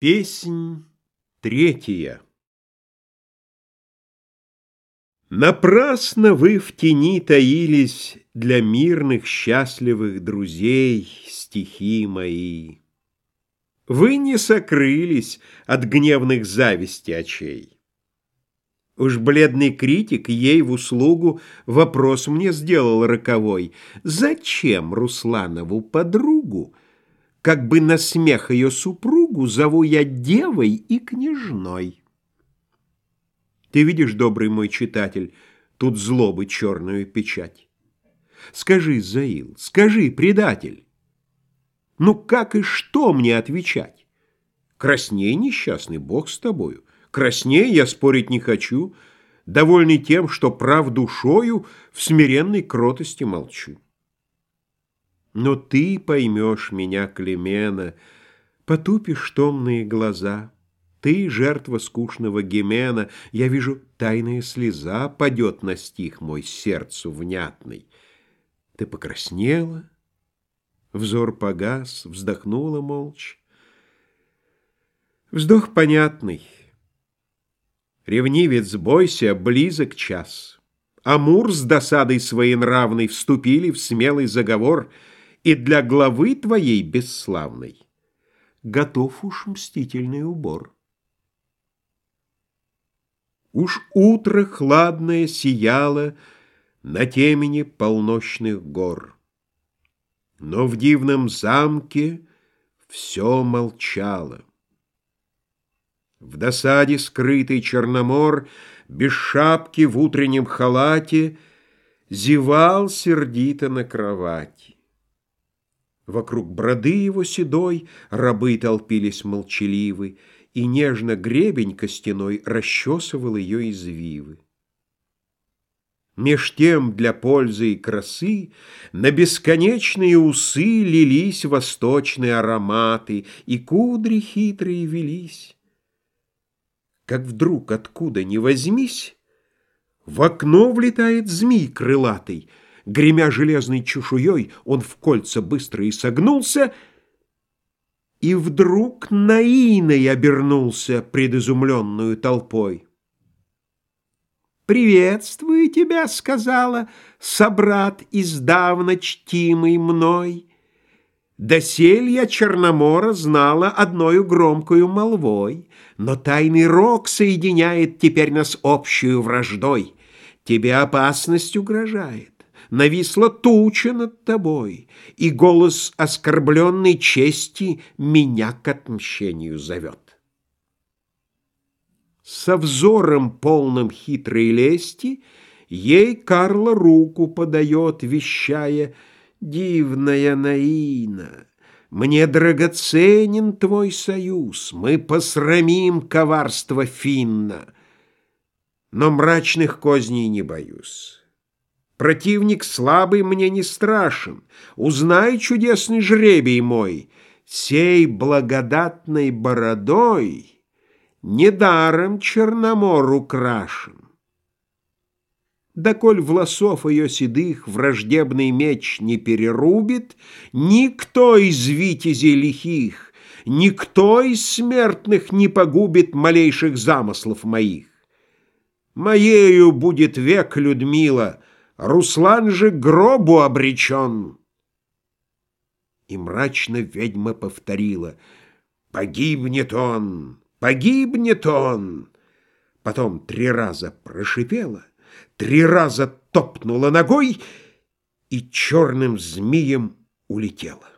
Песнь третья Напрасно вы в тени таились Для мирных счастливых друзей Стихи мои. Вы не сокрылись От гневных зависти очей. Уж бледный критик ей в услугу Вопрос мне сделал роковой. Зачем Русланову подругу как бы на смех ее супругу зову я девой и княжной. Ты видишь, добрый мой читатель, тут злобы черную печать. Скажи, Заил, скажи, предатель, ну как и что мне отвечать? Красней, несчастный, Бог с тобою. Красней я спорить не хочу, довольный тем, что прав душою в смиренной кротости молчу. Но ты поймешь меня, Клемена, Потупишь томные глаза. Ты, жертва скучного гемена, Я вижу, тайная слеза Падет на стих мой сердцу внятный. Ты покраснела, взор погас, Вздохнула молча. Вздох понятный. Ревнивец, бойся, близок час. Амур с досадой своенравной Вступили в смелый заговор — и для главы твоей бесславной готов уж мстительный убор. Уж утро хладное сияло на темени полночных гор, но в дивном замке все молчало. В досаде скрытый Черномор без шапки в утреннем халате зевал сердито на кровати. Вокруг броды его седой рабы толпились молчаливы, И нежно гребень костяной расчесывал ее извивы. Меж тем для пользы и красы На бесконечные усы Лились восточные ароматы, И кудри хитрые велись. Как вдруг откуда ни возьмись, В окно влетает змей крылатый — Гремя железной чешуей, он в кольца быстро и согнулся, и вдруг наиной обернулся пред изумленную толпой. «Приветствую тебя», — сказала, собрат издавна чтимый мной. Досель я Черномора знала одною громкою молвой, но тайный рок соединяет теперь нас общую враждой. Тебе опасность угрожает нависла туча над тобой, и голос оскорбленной чести меня к отмщению зовет. Со взором полным хитрой лести ей Карла руку подает, вещая «Дивная Наина, мне драгоценен твой союз, мы посрамим коварство Финна, но мрачных козней не боюсь». Противник слабый мне не страшен. Узнай, чудесный жребий мой, Сей благодатной бородой Недаром Черномор украшен. Да коль волосов ее седых Враждебный меч не перерубит, Никто из витязей лихих, Никто из смертных не погубит Малейших замыслов моих. Моею будет век, Людмила, Руслан же гробу обречен. И мрачно ведьма повторила «Погибнет он! Погибнет он!» Потом три раза прошипела, три раза топнула ногой и черным змеем улетела.